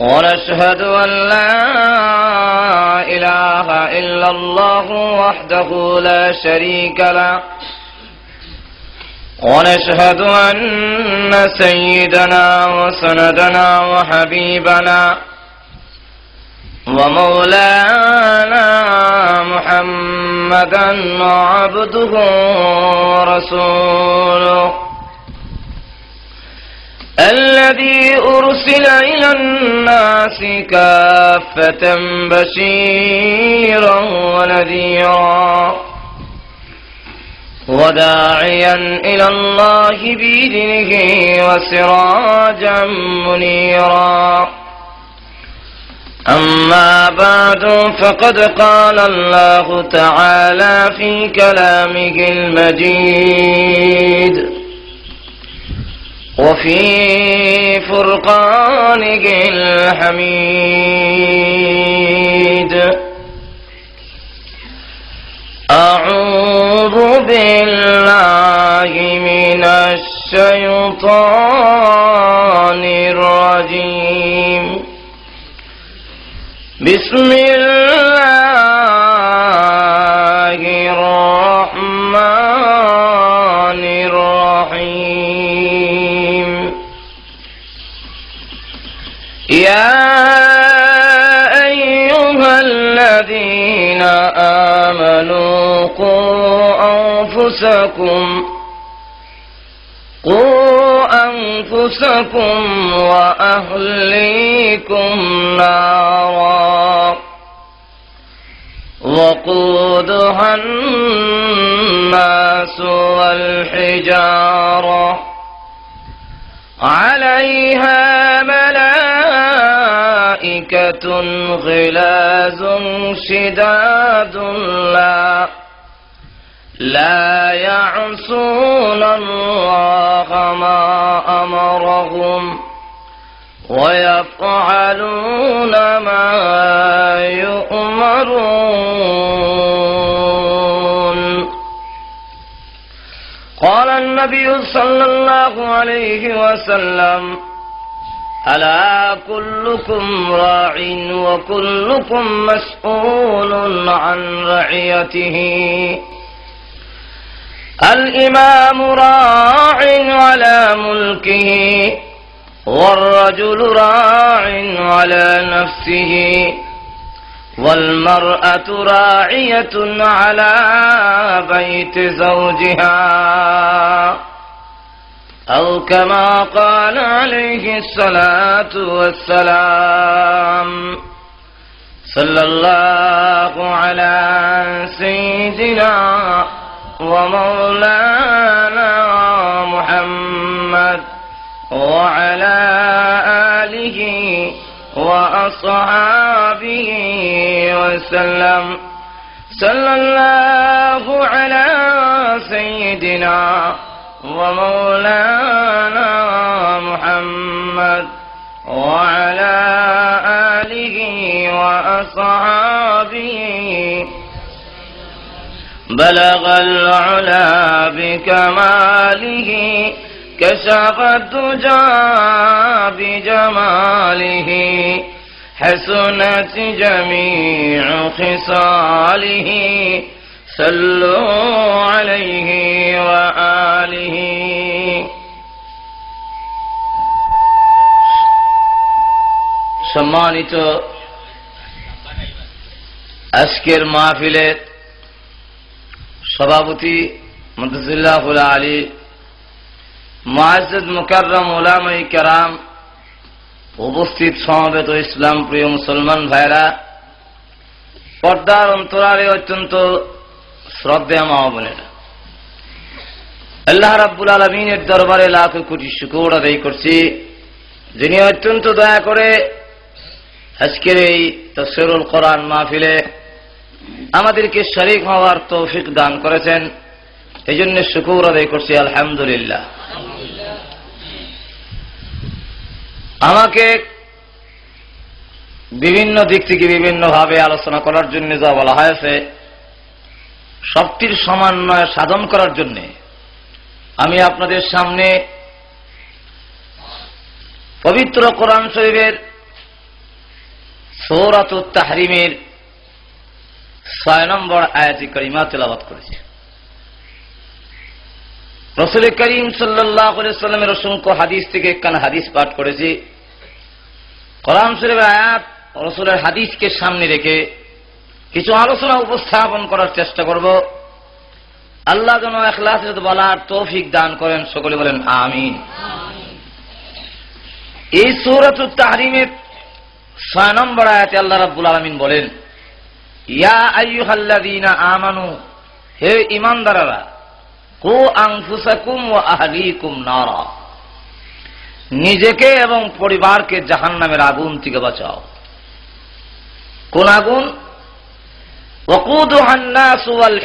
ونشهد أن لا إله إلا الله وحده لا شريك له. ونشهد أن سيدنا وسندنا وحبيبنا ومولانا محمدا عبده ورسوله. الذي أرسل إلى الناس كافة بشيرا ونذيرا وداعيا إلى الله بإذنه وسراجا منيرا. أما بعد فقد قال الله تعالى في كلامه المجيد وفي فرقانه الحميد. أعوذ بالله من الشيطان الرجيم. بسم الله يا أيها الذين آمنوا قوا أنفسكم قوا أنفسكم وأهليكم نارا وقودها الناس والحجارة. عليها ملائكة غلاز شداد لا لا يعصون الله ما أمرهم ويفعلون ما يؤمرون. قال النبي صلى الله عليه وسلم ألا كلكم راع وكلكم مسؤول عن رعيته. الإمام راع على ملكه والرجل راع على نفسه والمرأة راعية على بيت زوجها. أو كما قال عليه الصلاة والسلام صلى الله على سيدنا ومولانا محمد وعلى آله وأصحابه وسلم صلى الله على سيدنا ومولانا محمد وعلى آله وأصحابه. بلغ العلا بكماله كشف الدجى بجماله حسنت جميع خصاله. صلوا عليه وآله সম্মানিত আজকের মাহফিলের সভাপতি মদুল্লাহুল আলী মহাজদ মুকাররম ওলামাই কারাম উপস্থিত সমবেত ইসলাম প্রিয় মুসলমান ভাইরা পর্দার অন্তরালে অত্যন্ত শ্রদ্ধা মা বোনেরা। আল্লাহ রাব্বুল আলমিনের দরবারে লাখ কোটি শুকুর আদায় করছি। যিনি অত্যন্ত দয়া করে আজকের এই তসরুল কোরআন মাহফিলে আমাদেরকে শরিক হওয়ার তৌফিক দান করেছেন। এই জন্য শুকুর আদায় করছি, আলহামদুলিল্লাহ। আমাকে বিভিন্ন দিক থেকে বিভিন্নভাবে আলোচনা করার জন্য যা বলা হয়েছে সবটির সমন্বয় সাধন করার জন্য আমি আপনাদের সামনে পবিত্র কোরআন শরীফের সৌরাত তাহরিমের ছয় নম্বর আয়াতি করিমা তেলাবাত করেছি। রসুল করিম সাল্লাহ সাল্লামের অসংখ্য হাদিস থেকে একখানা হাদিস পাঠ করেছি। কোরআন শরীফের আয়াত রসুলের হাদিসকে সামনে রেখে কিছু আলোচনা উপস্থাপন করার চেষ্টা করব। আল্লাহ যেন এখলাস বলার তৌফিক দান করেন, সকলে বলেন আমিন। এই সৌরত তাহরিমের ছয় নম্বর আয়াতে আল্লাহ রাব্বুল আলমিন বলেন, ইয়া আইয়ুহাল্লাযীনা আমানু, হে ইমানদারেরা কু আনফুসাকুম ওয়া আহলিকুম নারা, নিজেকে এবং পরিবারকে জাহান্নামের আগুন থেকে বাঁচাও। কোন আগুন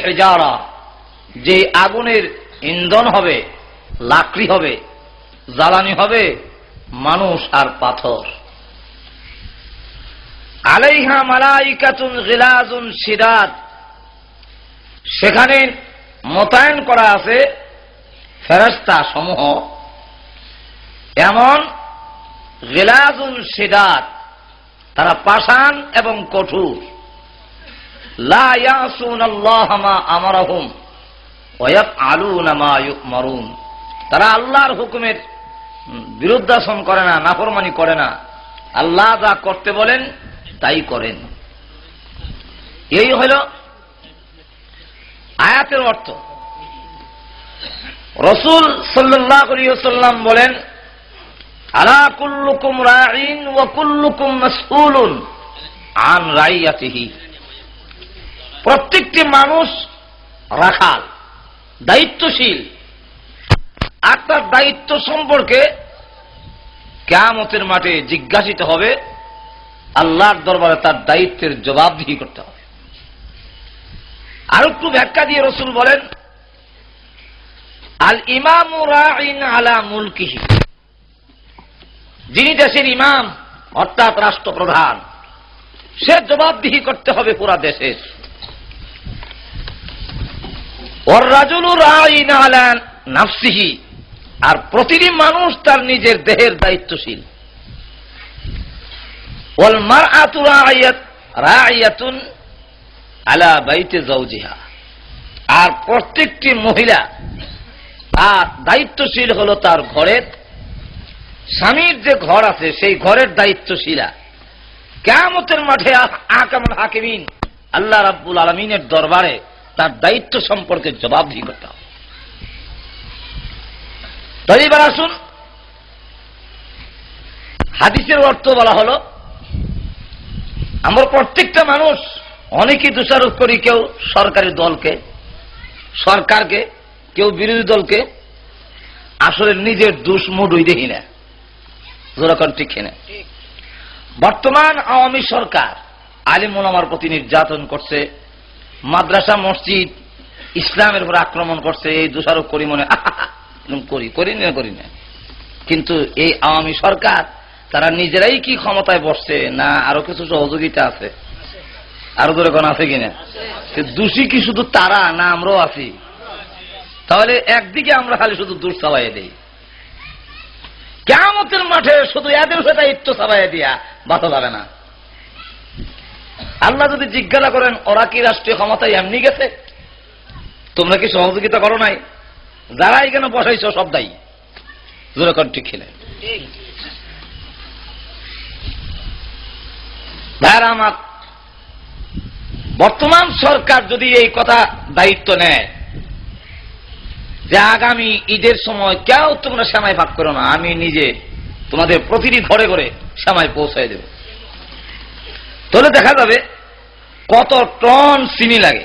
হিজারা। যে আগুনের ইন্ধন হবে, লাকড়ি হবে, জ্বালানি হবে, মানুষ আর পাথর। আলাইহা মালাইকাতুন গিলাজুন সিরাত সেখানে মোতায়েন করা আছে ফেরস্তা সমূহ। এমন গিলাজুন সিরাত তারা পাষাণ এবং কঠোর। তারা আল্লাহর হুকুমের বিরুদ্ধাসন করে না, নাফরমানি করে না। আল্লাহ যা করতে বলেন, তাই করেন। এই হল আয়াতের অর্থ। রসুল সাল্লাম বলেন, আলা কুল্লুকুম রাইন ও কুল্লুকুম মসউলুন আন রাইয়াতিহি। প্রত্যেকটি মানুষ রাখাল, দায়িত্বশীল। আর তার দায়িত্ব সম্পর্কে কেমতের মাঠে জিজ্ঞাসিত হবে, আল্লাহর দরবারে তার দায়িত্বের জবাবদিহি করতে হবে। আর একটু ব্যাখ্যা দিয়ে রসুল বলেন, আল ইমাম আলা মুলকিহি। যিনি দেশের ইমাম, অর্থাৎ রাষ্ট্রপ্রধান, সে জবাবদিহি করতে হবে পুরা দেশের ওর রাজুলুর আইন আলা নাফসিহি। আর প্রতিটি মানুষ তার নিজের দেহের দায়িত্বশীল। ওল মার রায়াতুন আলা বাইতে জৌজিহা আর প্রত্যেকটি মহিলা তার দায়িত্বশীল হলো তার ঘরের স্বামীর যে ঘর আছে, সেই ঘরের দায়িত্বশীলা। কেমতের মাঠে আকামুল হাকিমিন, আল্লাহ রাব্বুল আলমিনের দরবারে তার দায়িত্ব সম্পর্কে জবাবদিহি করতে হবে তাই এবার আসুন। হাদিসের অর্থ বলা হলো, আমরা প্রত্যেকটা মানুষ অনেকেই দোষারোপ করি কেউ সরকারি দলকে, সরকারকে, কেউ বিরোধী দলকে, আসলে নিজের দোষ মুডুই দেখি না। যেরকম ঠিক না বর্তমান আওয়ামী সরকার আলিম ওলামার প্রতি নির্যাতন করছে মাদ্রাসা, মসজিদ, ইসলামের উপর আক্রমণ করছে, এই দোষারোপ করি মনে করি করি না করি না। কিন্তু এই আওয়ামী সরকার, তারা নিজেরাই কি ক্ষমতায় বসছে, না আরও কিছু সহযোগিতা আছে? আরও দূরে কোন আছে কিনা? দোষী কি শুধু তারা, না আমরাও আছি? তাহলে একদিকে আমরা খালি শুধু দূর চাবাই দিই। কেমতের মাঠে শুধু এদের সাথে দায়িত্ব চাবাই দিয়া বাঁচা যাবে না। আল্লাহ যদি জিজ্ঞাসা করেন, ওরা কি রাষ্ট্রীয় ক্ষমতায় এমনি গেছে? তোমরা কি সহযোগিতা করো নাই? যারা এখানে বসাইছ, সব দায়ী। যেরকম ঠিক খেলে। আমার, বর্তমান সরকার যদি এই কথা দায়িত্ব নেয়, যে আগামী ঈদের সময় কেউ তোমরা শ্যামাই ভাগ করো না, আমি নিজে তোমাদের প্রতিটি ঘরে ঘরে শ্যামাই পৌঁছায় দেব। তাহলে দেখা যাবে কত টন চিনি লাগে,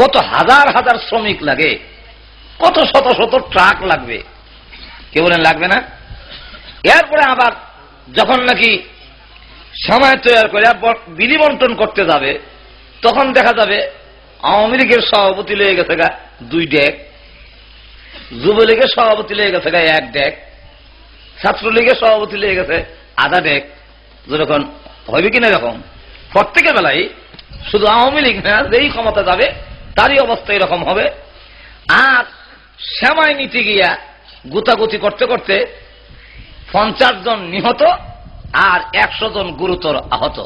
কত হাজার হাজার শ্রমিক লাগে, কত শত শত ট্রাক লাগবে। কে বলেন, লাগবে না? এরপরে আবার যখন নাকি সময় তৈরি করে বিলি বন্টন করতে যাবে, তখন দেখা যাবে আওয়ামী লীগের সভাপতি লেগে গেছে গা দুই ডেক, যুবলীগের সভাপতি লেগে গেছে গা এক ডেক, ছাত্রলীগের সভাপতি লেগে গেছে আধা ডেক। যেরকম হবে কিনা এরকম? প্রত্যেকের বেলায় শুধু আওয়ামী লীগ না যেই ক্ষমতা যাবে তারই অবস্থা এরকম হবে। আর শ্যামায় নিতে গিয়া গুতাগুতি করতে করতে পঞ্চাশ জন নিহত আর একশো জন গুরুতর আহত।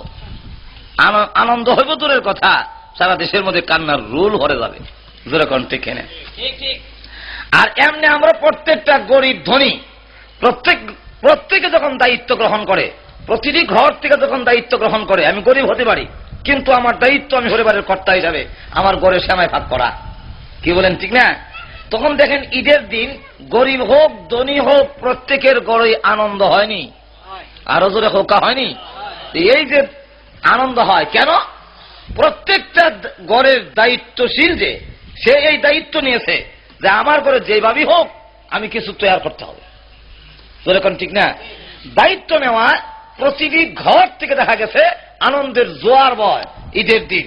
আন- আনন্দ হইব দূরের কথা সারা দেশের মধ্যে কান্নার রুল হরে যাবে। যেরকম ঠিক এনে আর এমনি আমরা প্রত্যেকটা গরিব ধনী প্রত্যেক প্রত্যেকে যখন দায়িত্ব গ্রহণ করে প্রতিটি ঘর থেকে যখন দায়িত্ব গ্রহণ করে, আমি গরিব হতে পারি, কিন্তু আমার দায়িত্ব আমি পরিবারের কর্তা হিসাবে, আমার গড়ে শ্যামায় ভাগ করা। কি বলেন, ঠিক না? তখন দেখেন, ঈদের দিন গরিব হোক, ধনী হোক, প্রত্যেকের গড়ে আনন্দ হয়নি। আরও জোরে হোকা হয়নি? এই যে আনন্দ হয়, কেন? প্রত্যেকটা গড়ের দায়িত্বশীল যে, সে এই দায়িত্ব নিয়েছে যে, আমার ঘরে যেভাবেই হোক, আমি কিছু তৈরি করতে হবে। ঠিক না? দায়িত্ব নেওয়া প্রতিটি ঘর থেকে দেখা গেছে আনন্দের জোয়ার বয়, ঈদের দিন।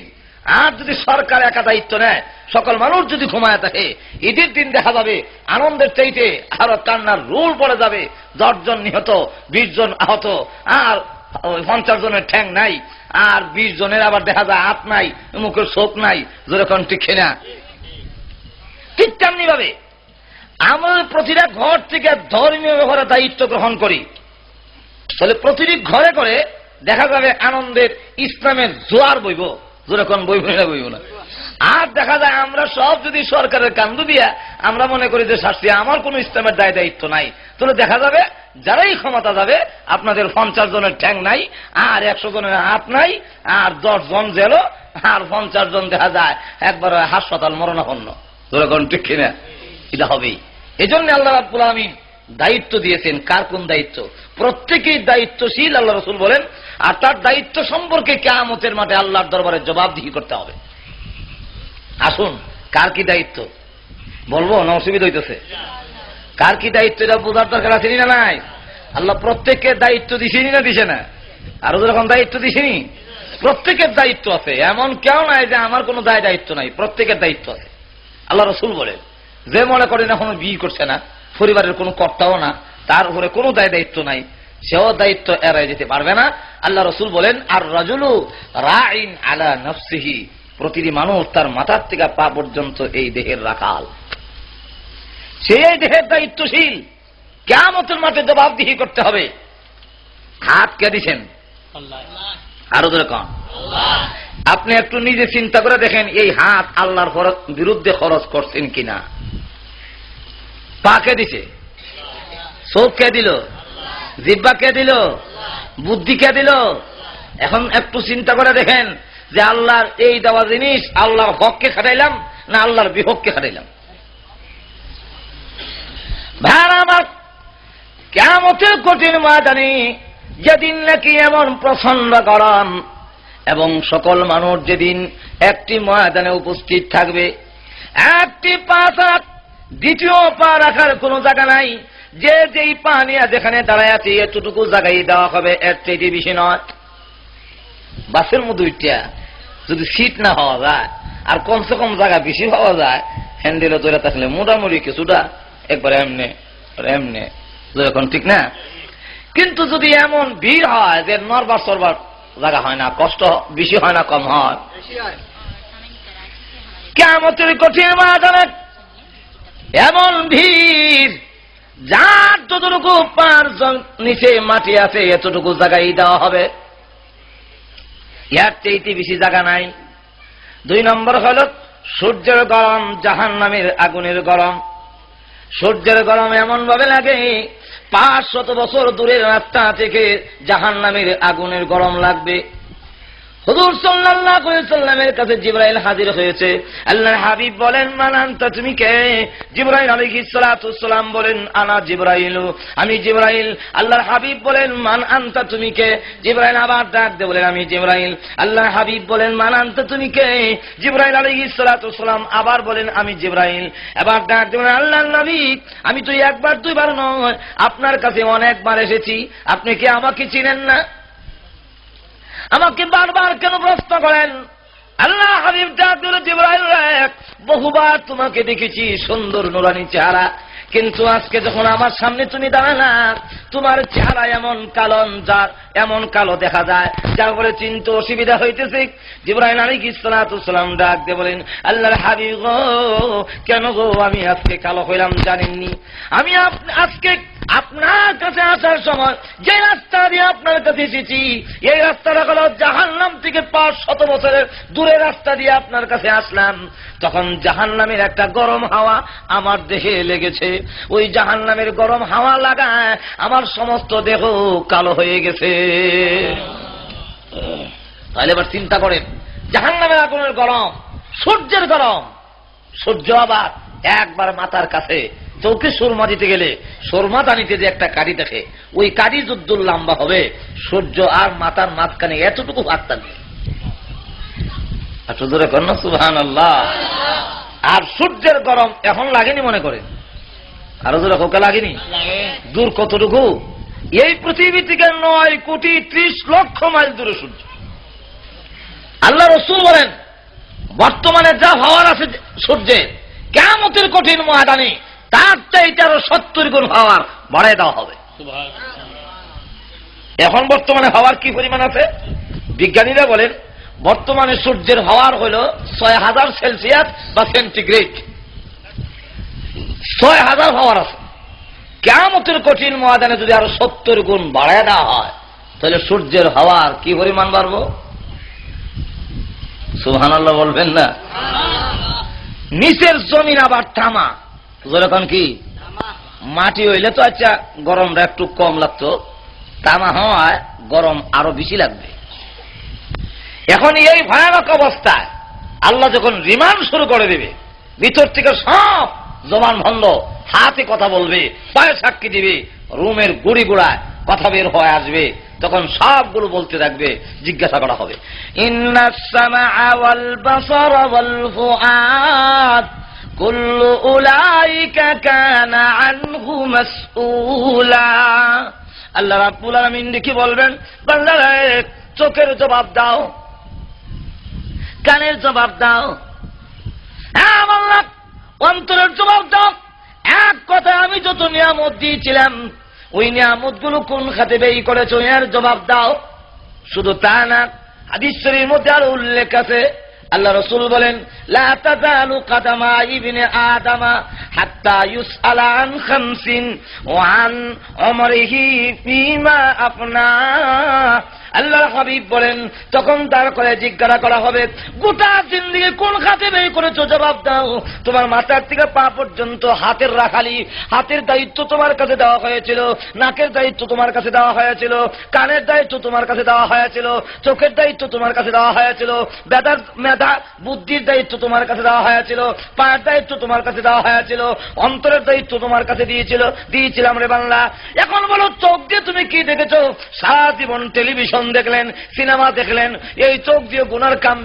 আর যদি সরকার একা দায়িত্ব নেয়, সকল মানুষ যদি ঘুমায় থাকে, ঈদের দিন দেখা যাবে আনন্দের চাইতে আরও কান্নার রুল পড়ে যাবে। দশজন নিহত, বিশ জন আহত, আর পঞ্চাশ জনের ঠ্যাং নাই, আর বিশ জনের আবার দেখা যায় হাত নাই, মুখের শোক নাই, যেরকম ঠিক না ঠিক তেমনি ভাবে আমরা প্রতিটা ঘর থেকে ধর্মীয় ব্যাপারে দায়িত্ব গ্রহণ করি তাহলে প্রতিটি ঘরে করে দেখা যাবে আনন্দের ইসলামের জোয়ার বইব। যেরকম বইব না বইব না। আর দেখা যায় আমরা সব যদি সরকারের কান্দু দিয়া আমরা মনে করি যে, শাস্তি, আমার কোন ইসলামের দায় দায়িত্ব নাই। তাহলে দেখা যাবে যারাই ক্ষমতা যাবে, আপনাদের পঞ্চাশ জনের ঠ্যাং নাই, আর একশো জনের হাত নাই, আর দশ জন জেল, আর পঞ্চাশ জন দেখা যায় একবার হাসপাতাল মরণাপন্ন। যেরকম ঠিক কিনা? এটা হবেই। এই জন্য আল্লাহ রাবুল আলমিন দায়িত্ব দিয়েছেন। কার কোন দায়িত্ব? প্রত্যেকেই দায়িত্বশীল, আল্লাহ রসুল বলেন। আর তার দায়িত্ব সম্পর্কে কেয়ামতের মাঠে আল্লাহর দরবারে জবাবদিহি করতে হবে। আসুন, কার কি দায়িত্ব? বলব, না অসুবিধা হইতেছে। কার কি দায়িত্ব, এটা বোঝার দরকার আছে না নাই? আল্লাহ প্রত্যেককে দায়িত্ব দিছেনি না দিছে না? আরও যেরকম দায়িত্ব দিছেনি? প্রত্যেকের দায়িত্ব আছে। এমন কেউ নাই যে আমার কোনো দায় দায়িত্ব নাই। প্রত্যেকের দায়িত্ব আছে। আল্লাহ রসুল বলেন, যে মনে করেন এখনও বিয়ে করছে না পরিবারের কোনো কর্তাও না তার উপরে কোনো দায় দায়িত্ব নাই। সেও দায়িত্ব এড়াই যেতে পারবে না। আল্লাহ রসুল বলেন আর রাজুলু রাইন আলা নফসিহি। প্রতিটি মানুষ তার মাথার থেকে পা পর্যন্ত এই দেহের রাখাল। সে এই দেহের দায়িত্বশীল। কেমতের মাঠে জবাবদিহি করতে হবে। হাত কে দিছেন? আরও ধরে কন। আপনি একটু নিজে চিন্তা করে দেখেন এই হাত আল্লাহর বিরুদ্ধে খরচ করছেন কিনা। পা কে দিছে? চোখ কে দিল জিব্বা কে দিল বুদ্ধি কে দিল। এখন একটু চিন্তা করে দেখেন যে আল্লাহর এই দেওয়া জিনিস আল্লাহর হককে খাটাইলাম না আল্লাহর বিহককে খাটাইলাম? ভার আমার কেমতের কঠিন ময়দানে যেদিন নাকি এমন প্রচণ্ড গরম এবং সকল মানুষ যেদিন একটি ময়দানে উপস্থিত থাকবে, একটি পা ছাড়া দ্বিতীয় পা রাখার কোনো জায়গা নাই। যে যেই পা নিয়ে যেখানে দাঁড়ায় আছে এতটুকু জায়গায় দেওয়া হবে এর চাইতে বেশি নয়। বাসের মধ্যে উঠিয়া যদি সিট না হওয়া যায় আর কমসে কম জায়গা বেশি হওয়া যায় হ্যান্ডেলে ধরে থাকলে মোটামুটি কিছুটা একবার এমনে এমনে। যেরকম ঠিক না? কিন্তু যদি এমন ভিড় হয় যে নরবার সরবার জায়গা হয় না কষ্ট বেশি হয় না কম হয়। কেমতের কঠিন মাঝানে এমন ভিড় যার যতটুকু পার জন- নিচে মাটি আছে, এতটুকু জায়গায় দেওয়া হবে। ইয়ার চাইতে বেশি জায়গা নাই। দুই নম্বর হল সূর্যের গরম জাহান নামের আগুনের গরম। সূর্যের গরম এমন ভাবে লাগে, পাঁচ শত বছর দূরের রাস্তা থেকে জাহান নামের আগুনের গরম লাগবে। হুজুর কাছে হাজির হয়েছে। আল্লাহর হাবিব বলেন তুমি কে? বলেন, আনা আমি আল্লাহর হাবিব বলেন মান আনতা তুমি কে? আবার ডাক বলেন, আমি জিবরাইল। আল্লাহর হাবিব বলেন মান আনতা তুমি কে? আবার বলেন, আমি এবার ডাক আল্লাহর নবী, আমি তো একবার দুইবার নয়, আপনার কাছে অনেকবার এসেছি। আপনি কি আমাকে চিনেন না? আমাকে বারবার কেন প্রশ্ন করেন? আল্লাহ হাবিব জাতির জিব্রাইল বহুবার তোমাকে দেখেছি সুন্দর নোরানি চেহারা। কিন্তু আজকে যখন আমার সামনে তুমি দাঁড়ালা তোমার চেহারা এমন কালো যার এমন কালো দেখা যায়, যার বলে চিন্তা অসুবিধা হইতেছে। জিব্রাহিম আলী ইসলাতাম ডাক দিয়ে বলেন, আল্লাহর হাবিব গো, কেন গো আমি আজকে কালো হইলাম জানেননি? আমি আজকে আপনার কাছে আসার সময় যে রাস্তা দিয়ে আপনার কাছে এসেছি, এই রাস্তাটা হলো জাহান্নাম থেকে পাঁচ শত বছরের দূরে রাস্তা দিয়ে আপনার কাছে আসলাম। তখন জাহান্নামের একটা গরম হাওয়া আমার দেহে লেগেছে। ওই জাহান্নামের গরম হাওয়া লাগায় আমার সমস্ত দেহ কালো হয়ে গেছে। তাহলে এবার চিন্তা করেন, জাহান্নামের আগুনের গরম, সূর্যের গরম। সূর্য আবার একবার মাথার কাছে, চৌকে সুরমা দিতে গেলে সুরমা দানিতে যে একটা কাঠি দেখে, ওই কাঠি যুদ্ধ লম্বা হবে, সূর্য আর মাথার মাঝখানে এতটুকু ভাত থাকবে এত দূরে কর না সুহান আল্লাহ আর সূর্যের গরম এখন লাগেনি মনে করে। আরও দূরে কোকে লাগেনি? দূর কতটুকু? এই পৃথিবী থেকে নয় কোটি ত্রিশ লক্ষ মাইল দূরে সূর্য। আল্লাহ রসুল বলেন বর্তমানে যা হওয়ার আছে সূর্যের কেমতের কঠিন মহাদানি তার চাইতে আরও সত্তর গুণ হওয়ার বাড়াই দেওয়া হবে। এখন বর্তমানে হওয়ার কি পরিমাণ আছে? বিজ্ঞানীরা বলেন বর্তমানে সূর্যের হওয়ার হল ছয় হাজার সেলসিয়াস বা সেন্টিগ্রেড। ছয় হাজার হওয়ার আছে। কেমতের কঠিন ময়দানে যদি আরও সত্তর গুণ বাড়ায় দেওয়া হয়, তাহলে সূর্যের হওয়ার কি পরিমাণ বাড়বো? সুহানাল্লাহ বলবেন না। নিচের জমিন আবার থামা। যেরকম কি? মাটি হইলে তো আচ্ছা গরমটা একটু কম লাগতো। তামা হওয়ায় গরম আরও বেশি লাগবে। এখন এই ভয়ানক অবস্থায় আল্লাহ যখন রিমান্ড শুরু করে দেবে, ভিতর থেকে সব জমান ভন্ড হাতে কথা বলবে, পায়ে সাক্ষী দিবে, রুমের গুড়ি গুড়ায় কথা বের হয়ে আসবে, তখন সবগুলো বলতে থাকবে, জিজ্ঞাসা করা হবে। আল্লাহ রাব্বুল আলামিন কি বলবেন চোখের জবাব দাও। কানের জবাব দাও। হ্যাঁ অন্তরের জবাব দাও। এক কথা আমি যত নিয়ামত দিয়েছিলাম, ওই নিয়ামতগুলো কোন খাতে ব্যয় করেছ, এর জবাব দাও। শুধু তা না, হাদিস শরীর মধ্যে আরও উল্লেখ আছে। আল্লাহ রসুল বলেন আদামা আফনা। আল্লাহ হাবিব বলেন, তখন তার করে জিজ্ঞাসা করা হবে, গোটা জিন্দিগি কোন খাতে ব্যয় করেছ? জবাব দাও, তোমার মাথার থেকে পা পর্যন্ত হাতের রাখালি, হাতের দায়িত্ব তোমার কাছে দেওয়া হয়েছিল, নাকের দায়িত্ব তোমার কাছে দেওয়া হয়েছিল, কানের দায়িত্ব তোমার কাছে দেওয়া হয়েছিল, চোখের দায়িত্ব তোমার কাছে দেওয়া হয়েছিল বেদার মেধা, বুদ্ধির দায়িত্ব তোমার কাছে দেওয়া হয়েছিল, পায়ের দায়িত্ব তোমার কাছে দেওয়া হয়েছিল, অন্তরের দায়িত্ব তোমার কাছে দিয়েছিল, দিয়েছিলাম রে বাংলা। এখন বলো, চোখ দিয়ে তুমি কি দেখেছ? সারা জীবন টেলিভিশন দেখলেন সিনেমা দেখলেন, এই চোখ দিয়ে গুনার কাম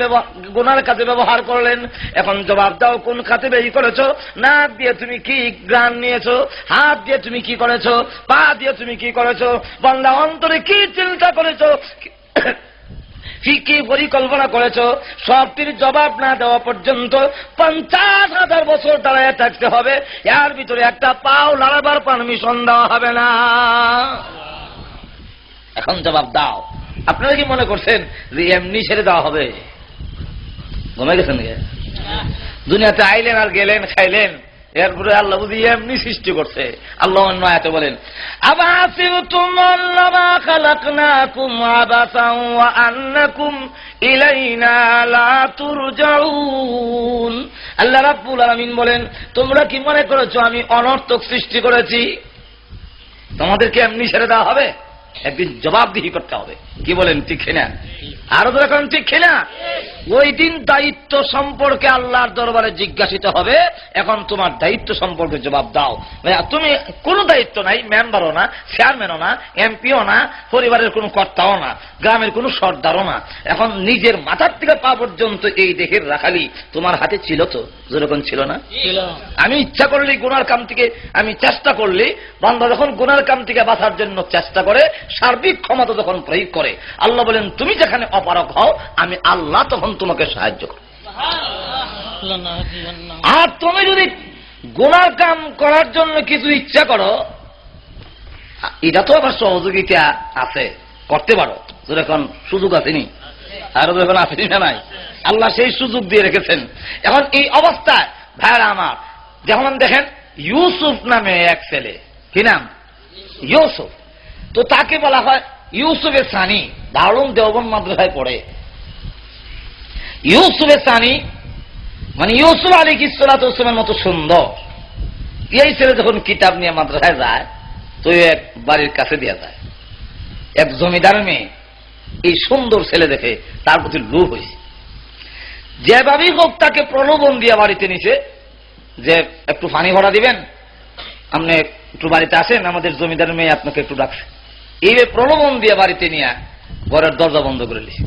গুনার কাজে ব্যবহার করলেন। এখন জবাব দাও, কোন খাতে বেশি করেছ? নাক দিয়ে তুমি কি গ্রান নিয়েছো? হাত দিয়ে তুমি কি করেছ? পা দিয়ে তুমি কি করেছ? বাংলা অন্তরে কি চিন্তা করেছ? কি পরিকল্পনা করেছ? সবটির জবাব না দেওয়া পর্যন্ত পঞ্চাশ হাজার বছর দাঁড়ায় থাকতে হবে। এর ভিতরে একটা পাও লড়াবার পারমিশন দেওয়া হবে না। এখন জবাব দাও। আপনারা কি মনে করছেন যে এমনি ছেড়ে দেওয়া হবে? ঘুমে গেছেন? দুনিয়াতে আইলেন আর গেলেন, খাইলেন। এরপরে আল্লাহ বুঝি এমনি সৃষ্টি করছে। আল্লাহ অন্য আয়াতে বলেন আল্লাহ রাব্বুল আলামিন বলেন, তোমরা কি মনে করেছ আমি অনর্থক সৃষ্টি করেছি? তোমাদেরকে এমনি ছেড়ে দেওয়া হবে? একদিন জবাবদিহি করতে হবে কি বলেন ঠিক কিনা আরও এখন ঠিক কিনা ওই দিন দায়িত্ব সম্পর্কে আল্লাহর দরবারে জিজ্ঞাসিত হবে এখন তোমার দায়িত্ব সম্পর্কে জবাব দাও। তুমি কোনো দায়িত্ব নাই মেম্বারও না চেয়ারম্যানও না এমপিও না পরিবারের কোনো কর্তাও না গ্রামের কোনো সর্দারও না। এখন নিজের মাথার থেকে পা পর্যন্ত এই দেহের রাখালি তোমার হাতে ছিল তো? যেরকম ছিল না? আমি ইচ্ছা করলে গুনার কাম থেকে আমি চেষ্টা করলে বান্দা যখন গুনার কাম থেকে বাঁচার জন্য চেষ্টা করে সার্বিক ক্ষমতা যখন প্রয়োগ করে আল্লাহ বলেন তুমি যেখানে অপারক হও আমি আল্লাহ তখন তোমাকে সাহায্য করবে। আর তুমি যদি গুনার কাম করার জন্য কিছু ইচ্ছা করো এটা তো আবার সহযোগিতা আছে করতে পারো। এখন সুযোগ আসেনি আরও এখন আসেনি না নাই। আল্লাহ সেই সুযোগ দিয়ে রেখেছেন। এখন এই অবস্থায় ভাইরা আমার যেমন দেখেন ইউসুফ নামে এক ছেলে। কি নাম? ইউসুফ। তো তাকে বলা হয় ইউসুফের সানি দারুণ দেওবন মাদ্রাসায় পড়ে। ইউসুফের সানি মানে ইউসুফ আলী কিসলাত কিসলামের মতো সুন্দর। এই ছেলে যখন কিতাব নিয়ে মাদ্রাসায় যায়, তো এক বাড়ির কাছে দিয়ে যায়। এক জমিদার মেয়ে এই সুন্দর ছেলে দেখে তার প্রতি লোভ হয়েছে। যেভাবেই হোক তাকে প্রলোভন দিয়ে বাড়িতে নিছে, যে একটু পানি ভরা দিবেন, আপনি একটু বাড়িতে আসেন, আমাদের জমিদার মেয়ে আপনাকে একটু ডাকছে। এইভাবে প্রলোভন দিয়ে বাড়িতে নিয়ে ঘরের দরজা বন্ধ করে দিছে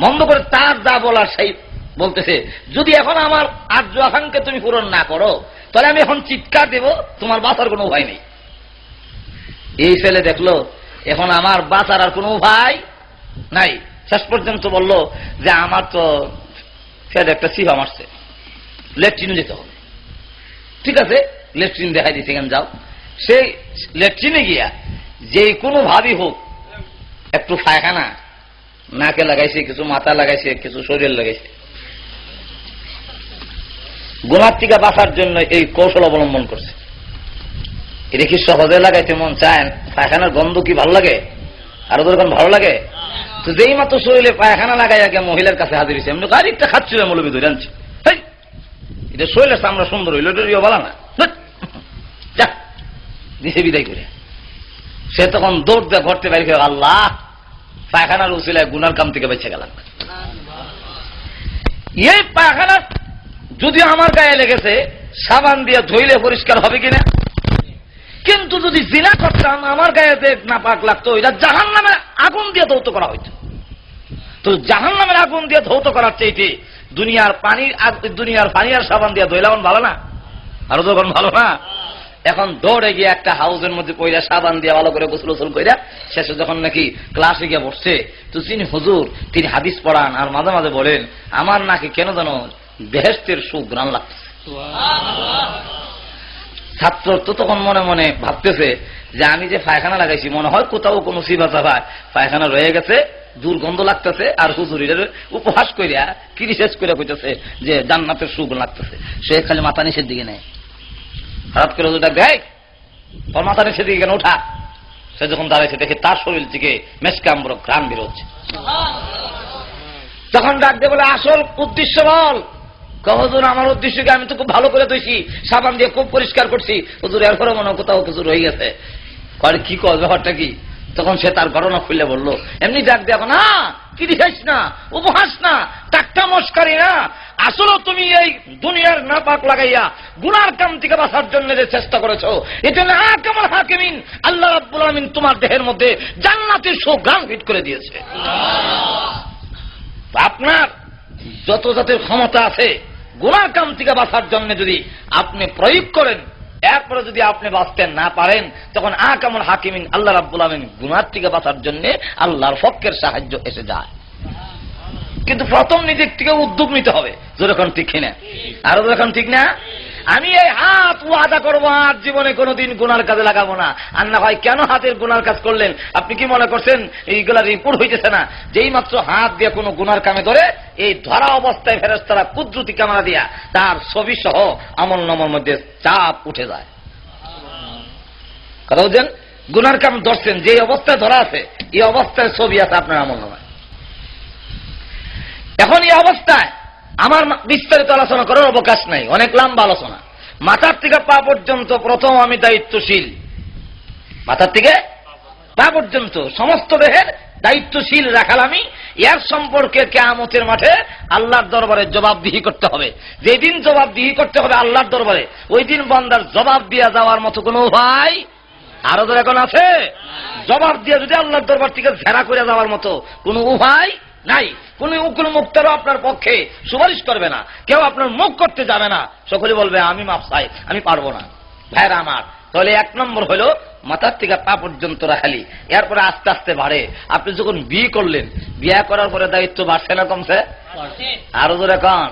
বন্ধ করে তার যা বলার সেই বলতেছে, যদি এখন আমার আর্য আকাঙ্ক্ষা তুমি পূরণ না করো, তাহলে আমি এখন চিৎকার দেব, তোমার বাঁচার কোনো উপায় নেই। এই ছেলে দেখল, এখন আমার বাঁচার আর কোনো উপায় নাই। শেষ পর্যন্ত বলল, যে আমার তো ফের একটা সিহা মারছে, লেট্রিনে যেতে হবে। ঠিক আছে, লেট্রিন দেখাই দিতে কেন যাও। সেই লেট্রিনে গিয়া যে কোনো ভাবি হোক, একটু ফায়খানা নাকে লাগাইছে, কিছু মাথা লাগাইছে, কিছু শরীর লাগাইছে। গুণার টিকা বাঁচার জন্য এই কৌশল অবলম্বন করছে। এটা সহজে লাগাইতে মন চায়? পায়খানার গন্ধ কি ভালো লাগে? আরও দরকার ভালো লাগে? তো যেই মাত্র শরীরে পায়খানা লাগাই আগে মহিলার কাছে হাজির হয়েছে, এমনি আরেকটা খাচ্ছিল মৌলবি ধরে আনছি। এটা শরীরের সামনে সুন্দর হইল, এটা বলা না। বিদায় করে। সে তখন দৌড় দিয়ে ঘরতে বাইরে আল্লাহ, পায়খানার উচিলায় গুনার কাম থেকে বেঁচে গেলাম। এই পায়খানা যদি আমার গায়ে লেগেছে, সাবান দিয়ে ধুইলে পরিষ্কার হবে কিনা? কিন্তু যদি জিনা করতাম, আমার গায়ে না পাক লাগতো এটা জাহান নামে আগুন দিয়ে ধৌত করা হইত। তো জাহান নামের আগুন দিয়ে ধৌত করার চাইতে দুনিয়ার পানির দুনিয়ার পানি আর সাবান দিয়ে ধইলাম ভালো না? আরও তখন ভালো না? এখন দৌড়ে গিয়ে একটা হাউসের মধ্যে কইরা সাবান দিয়ে ভালো করে গোসল গোসল কইরা শেষে যখন নাকি ক্লাসে গিয়ে বসছে, তো তিনি হুজুর, তিনি হাদিস পড়ান আর মাঝে মাঝে বলেন, আমার নাকি কেন যেন বেহেস্তের সুগ্রাণ লাগতেছে ছাত্র তো তখন মনে মনে ভাবতেছে যে আমি যে পায়খানা লাগাইছি, মনে হয় কোথাও কোনো সিবা চাপায়। পায়খানা রয়ে গেছে, দুর্গন্ধ লাগতেছে আর হুজুরির উপহাস করিয়া কিরি শেষ করে কইতেছে যে জান্নাতের সুখ লাগতেছে। সে খালি মাথা নিচের দিকে নেয়। হঠাৎ করে হুজুর ডাক দেয় তোর মাথা নিচের দিকে কেন ওঠা? সে যখন দাঁড়াইছে দেখে তার শরীর থেকে মেসকাম্বর ঘ্রাণ বেরোচ্ছে তখন ডাক দিয়ে, বলে, আসল উদ্দেশ্য বল। হুজুর, আমার উদ্দেশ্যকে আমি তো খুব ভালো করে ধুইছি, সাবান দিয়ে খুব পরিষ্কার করছি। হুজুর এরপরে মনে কোথাও কিছু রয়ে গেছে। কি কর ব্যাপারটা কি? তখন সে তার ঘটনা খুললে বলল, এমনি ডাক দেখো না। কি দিস না, উপহাস না টাকটা মস্কারি না। আসলে তুমি এই দুনিয়ার না পাক লাগাইয়া গুনার কাম থেকে বাঁচার জন্য যে চেষ্টা করেছ এটা না কেমন হাকিমিন আল্লাহ রাব্বুল আলমিন তোমার দেহের মধ্যে জান্নাতের সুগ্রাম ফিট করে দিয়েছে। আপনার যত জাতের ক্ষমতা আছে গুণার কাম থেকে বাঁচার জন্য যদি আপনি প্রয়োগ করেন এরপরে যদি আপনি বাঁচতে না পারেন, তখন আ কেমন হাকিমিন আল্লাহ রাব্বুল আলমিন গুনার থেকে বাঁচার জন্য আল্লাহর ফকের সাহায্য এসে যায়। কিন্তু প্রথম নিজের থেকে উদ্যোগ নিতে হবে। যেরকম ঠিক কিনা? আরও যখন ঠিক না? আমি এই হাত ওয়াদা করব, আর জীবনে কোনোদিন গুনার কাজে লাগাবো না। আর না ভাই কেন হাতের গুনার কাজ করলেন? আপনি কি মনে করছেন? এইগুলা রিপোর্ট হইতেছে না। যেই মাত্র হাত দিয়ে কোনো গুনার কামে ধরে, এই ধরা অবস্থায় ফেরত তারা কুদ্রুতি ক্যামেরা দিয়া তার ছবি সহ আমল নমর মধ্যে চাপ উঠে যায়। কথা বলছেন? গুনার কাম ধরছেন যে অবস্থায় ধরা আছে, এই অবস্থায় ছবি আছে আপনার আমল নমায়। এখন এই অবস্থায় আমার বিস্তারিত আলোচনা করার অবকাশ নাই, অনেক লম্বা আলোচনা। মাথার থেকে পা পর্যন্ত প্রথম আমি দায়িত্বশীল। মাথার থেকে পা পর্যন্ত, সমস্ত দেহের দায়িত্বশীল রাখাল আমি। এর সম্পর্কে কেয়ামতের মাঠে আল্লাহর দরবারে জবাবদিহি করতে হবে। যেদিন জবাবদিহি করতে হবে আল্লাহর দরবারে, ওই দিন বন্দার জবাব দিয়া যাওয়ার মতো কোনো উপায় আরও তো এখন আছে? জবাব দিয়ে যদি আল্লাহর দরবার থেকে ঝেড়া করে যাওয়ার মতো কোনো উপায় নাই। কোন উকুল মুক্তারও আপনার পক্ষে সুপারিশ করবে না। কেউ আপনার মুখ করতে যাবে না। সকলে বলবে আমি মাপ চাই আমি পারব না। ভাইরা আমার তাহলে এক নম্বর হলো মাথার থেকে পা পর্যন্ত রাখালি। এরপরে আস্তে আস্তে বাড়ে। আপনি যখন বিয়ে করলেন বিয়ে করার পরে দায়িত্ব বাড়ছে না কমছে? আরও ধরে কন।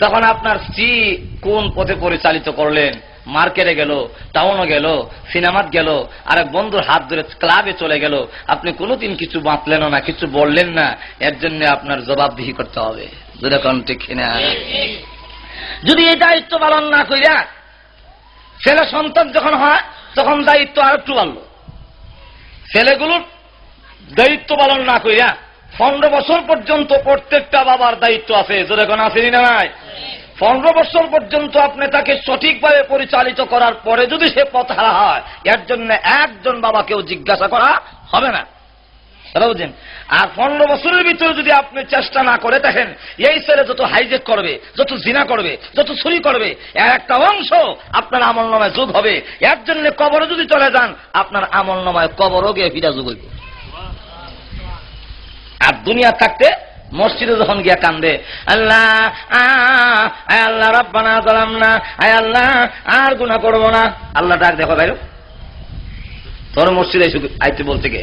তখন আপনার স্ত্রী কোন পথে পরিচালিত করলেন? মার্কেটে গেল টাউনে গেল, সিনেমাত গেল আর এক বন্ধুর হাত ধরে ক্লাবে চলে গেল। আপনি কোনোদিন কিছু বাঁচলেন না, কিছু বললেন না, এর জন্য আপনার জবাবদিহি করতে হবে। যদি এই দায়িত্ব পালন না করিয়া ছেলে সন্তান যখন হয়, তখন দায়িত্ব আর একটু বাড়লো। ছেলেগুলোর দায়িত্ব পালন না করিয়া পনেরো বছর পর্যন্ত প্রত্যেকটা বাবার দায়িত্ব আছে। যেরকম আসেনি না নাই? পনেরো বছর পর্যন্ত আপনি তাকে সঠিকভাবে পরিচালিত করার পরে যদি সে পথ হারা হয়, এর জন্য একজন বাবাকেও জিজ্ঞাসা করা হবে না। কথা বুঝছেন? আর পনেরো বছরের ভিতরে যদি আপনি চেষ্টা না করে দেখেন, এই ছেলে যত হাইজেক করবে, যত জিনা করবে, যত চুরি করবে, এর একটা অংশ আপনার আমল নামায় যোগ হবে। এর জন্য কবরে যদি চলে যান, আপনার আমল নামায় কবরও গিয়ে ফিরা যোগ হইব। আর দুনিয়া থাকতে মসজিদে যখন গিয়া কান্দে, আল্লাহ আয় আল্লাহ, রব্বানা গলাম না আয় আল্লাহ, আর গুণা করব না। আল্লাহ ডাক দেখো ভাই তোর মসজিদে আইতে বলতে গে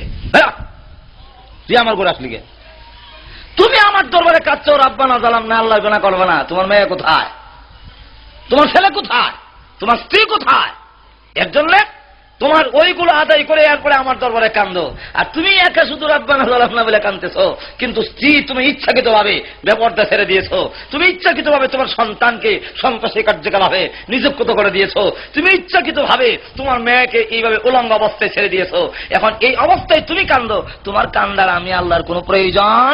তুই আমার গোড়া আসলি গে তুমি আমার দরবারে কাচ্ছ রাব্বানা জালাম না আল্লাহ গুণা করবে না। তোমার মেয়ে কোথায়? তোমার ছেলে কোথায়? তোমার স্ত্রী কোথায়? এর জন্য তোমার ওইগুলো আদায় করে এরপরে আমার দরবারে কান্দো। আর তুমি একা শুধু রাব্বানা বলে কান্দতেছো কিন্তু স্ত্রী তুমি ইচ্ছাকৃত ভাবে ব্যাপারটা ছেড়ে দিয়েছ। তুমি ইচ্ছাকৃত ভাবে তোমার সন্তানকে সন্ত্রাসী কার্যকলাপে নিযুক্ত করে দিয়েছ। তুমি ইচ্ছাকৃত ভাবে তোমার মেয়েকে এইভাবে উলঙ্গ অবস্থায় ছেড়ে দিয়েছ। এখন এই অবস্থায় তুমি কান্দো, তোমার কান্দার আমি আল্লাহর কোনো প্রয়োজন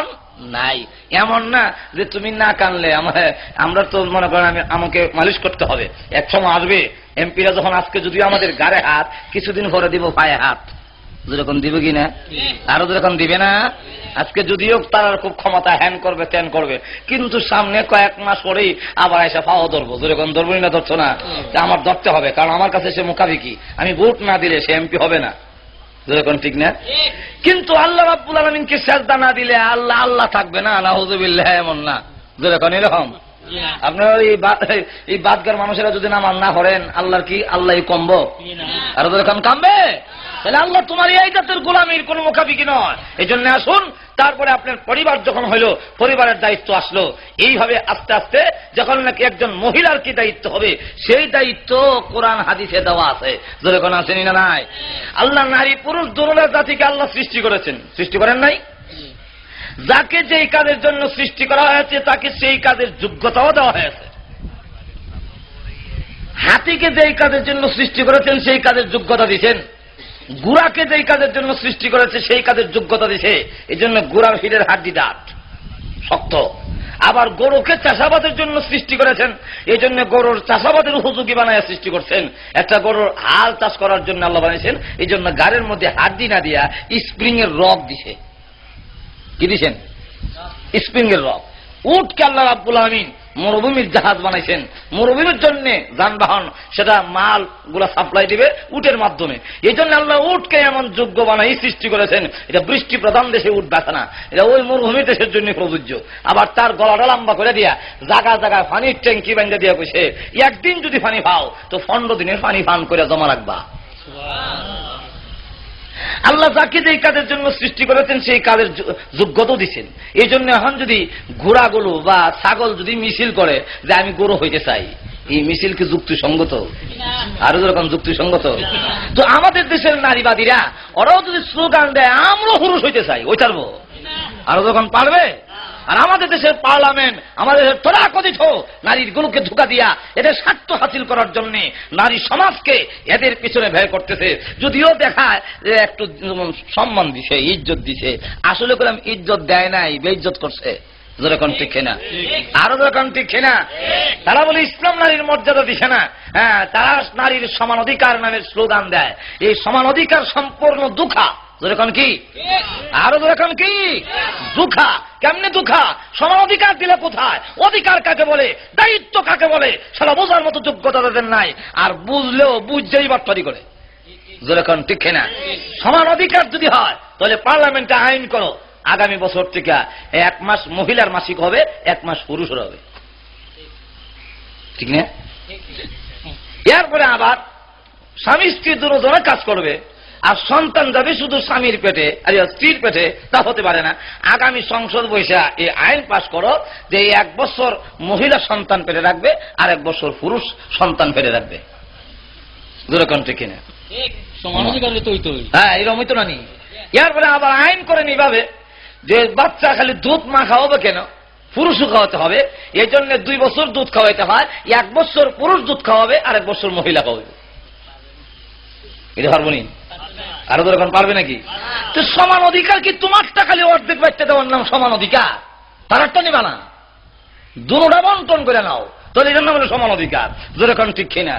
নাই। এমন না যে তুমি না কানলে, আমার আমরা তো মনে করেন আমি আমাকে মালিশ করতে হবে। এক সময় আসবে এমপিরা যখন আজকে যদিও আমাদের গাড়ে হাত, কিছুদিন পরে দিব পায়ে হাত। যেরকম দিবে কিনা আরও যেরকম দিবে না? আজকে যদিও তার খুব ক্ষমতা হ্যান করবে, ত্যান করবে। কিন্তু সামনে কয়েক মাস পরেই আবার এসে পাওয়া ধরবো। যেরকম ধরবই না, ধরছো না। আমার ধরতে হবে, কারণ আমার কাছে সে মোকাবিকি আমি ভোট না দিলে সে এমপি হবে না। যেরকম ঠিক না? কিন্তু আল্লাহ রাব্বুল আলমিনকে সেজদা না দিলে আল্লাহ আল্লাহ থাকবে না নাহুজুবিল্লাহ এমন না। যেরকম এরকম। আপনার এই বাদগার মানুষেরা যদি নামাজ না করেন আল্লাহর কি আল্লাহ কমব? আর যেরকম কামবে? তাহলে আল্লাহ তোমার এই জাতের গোলামির কোন মোকাবিকি নয়। এই জন্য আসুন তারপরে আপনার পরিবার যখন হইল পরিবারের দায়িত্ব আসলো। এইভাবে আস্তে আস্তে যখন নাকি একজন মহিলার কি দায়িত্ব হবে সেই দায়িত্ব কোরআন হাদিসে দেওয়া আছে। আসেনি না নাই? আল্লাহ নারী পুরুষ দুরুলের জাতিকে আল্লাহ সৃষ্টি করেছেন। সৃষ্টি করেন নাই? যাকে যেই কাজের জন্য সৃষ্টি করা হয়েছে, তাকে সেই কাজের যোগ্যতাও দেওয়া হয়েছে। হাতিকে যেই কাজের জন্য সৃষ্টি করেছেন, সেই কাজের যোগ্যতা দিচ্ছেন গুড়াকে যেই কাজের জন্য সৃষ্টি করেছে, সেই কাজের যোগ্যতা দিছে এই জন্য গুড়ার হিরের হাড্ডি দাঁত শক্ত। আবার গরুকে চাষাবাদের জন্য সৃষ্টি করেছেন এই জন্য গরুর চাষাবাদের উপযোগী বানায় সৃষ্টি করছেন। একটা গরুর হাল চাষ করার জন্য আল্লাহ বানিয়েছেন এই জন্য গাড়ির মধ্যে হাড্ডি না দিয়া স্প্রিং এর রক দিছে। কি দিছেন? স্প্রিং এর উটকে আল্লাহ রাব্বুল আলমিন মরুভূমির জাহাজ বানাইছেন। মরুভূমির জন্য যানবাহন, সেটা মালগুলা সাপ্লাই দিবে উটের মাধ্যমে। এই জন্য আল্লাহ উটকে এমন যোগ্য বানাই সৃষ্টি করেছেন। এটা বৃষ্টি প্রধান দেশে উঠ বেচা না। এটা ওই মরুভূমি দেশের জন্য প্রযোজ্য। আবার তার গলাটা লম্বা করে দিয়া জায়গা জায়গায় পানির ট্যাঙ্কি বান্ধে দিয়া কইছে, একদিন যদি পানি পাও, তো পনেরো দিনের পানি পান করে জমা রাখবা। আল্লাহ যাকে যেই কাজের জন্য সৃষ্টি করেছেন, সেই কাজের যোগ্যতা দিচ্ছেন এই জন্য এখন যদি ঘোড়াগুলো বা ছাগল যদি মিছিল করে যে আমি গরু হইতে চাই, এই মিছিল কি যুক্তিসঙ্গত? আরও যেরকম যুক্তিসঙ্গত? তো আমাদের দেশের নারীবাদীরা, ওরাও যদি স্লোগান দেয় আমরা পুরুষ হইতে চাই, ওই ছাড়বো। আরও যখন পারবে আর আমাদের দেশের পার্লামেন্ট, আমাদের দেশের তোরা কথিত নারীর গুলোকে ধোকা দিয়া এদের স্বার্থ হাসিল করার জন্য নারী সমাজকে এদের পিছনে ব্যয় করতেছে। যদিও দেখায় যে একটু সম্মান দিছে, ইজ্জত দিছে। আসলে করলাম ইজ্জত দেয় নাই, বেইজ্জত করছে। তারা বলে, ইসলাম নারীর মর্যাদা দিছে না। হ্যাঁ তারা নারীর সমান অধিকার নামের স্লোগান দেয়। এই সমান অধিকার সম্পূর্ণ দুঃখা। যেরকম কি? আরও যেরকম কি? দুঃখা। কেমনে দুঃখা? সমান অধিকার দিলে কোথায়? অধিকার কাকে বলে? দায়িত্ব কাকে বলে? সেটা বোঝার মতো যোগ্যতা তাদের নাই। আর বুঝলেও বুঝছেই করে। না সমান অধিকার যদি হয়, তাহলে পার্লামেন্টে আইন করো। আগামী বছর থেকে এক মাস মহিলার মাসিক হবে, এক মাস পুরুষের হবে। ঠিক না এরপরে আবার স্বামী স্ত্রী দুজনে কাজ করবে। আর সন্তান যাবে শুধু স্বামীর পেটে আর স্ত্রীর পেটে তা হতে পারে না। আগামী সংসদ বৈশা এই আইন পাশ করো যে এক বছর মহিলা সন্তান পেটে রাখবে আর এক বছর পুরুষ সন্তান পেটে রাখবে। দুরকম ঠিক কিনা? হ্যাঁ এরকমই তো নানি এরপরে আবার আইন করেন এইভাবে যে বাচ্চা খালি দুধ মা খাওয়াবে কেন? পুরুষও খাওয়াতে হবে। এই জন্য দুই বছর দুধ খাওয়াইতে হয় এক বছর পুরুষ দুধ খাওয়াবে আর এক বছর মহিলা খাওয়াবে। এটা পারব নি? আরও তো এখন পারবে নাকি? তো সমান অধিকার কি তোমারটা খালি অর্ধেক বাচ্চা দেওয়ার নাম সমান অধিকার? তারারটা নিবা না। দুটা বন্টন করে নাও। তোর এই জন্য বলে সমান অধিকার। যেরকম ঠিক কিনা?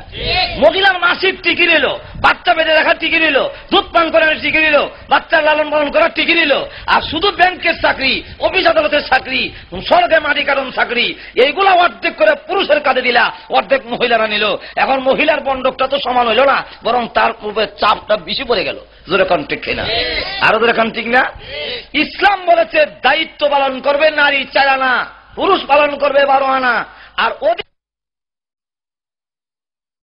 মহিলার মাসিক টিকি নিল বাচ্চা বেঁধে রাখার টিকি নিল দুধ পান করার টিকি নিল বাচ্চার লালন পালন করার টিকি নিল আর শুধু ব্যাংকের চাকরি অফিস আদালতের চাকরি সরকারি মাটিকারণ চাকরি এইগুলা অর্ধেক করে পুরুষের কাজে দিলা অর্ধেক মহিলারা নিল। এখন মহিলার বন্ডকটা তো সমান হইল না বরং তার উপরে চাপটা বেশি পড়ে গেল। যেরকম ঠিক কিনা? আরও যেরকম ঠিক না? ইসলাম বলেছে দায়িত্ব পালন করবে নারী চার আনা পুরুষ পালন করবে বারো আনা। আর ওদের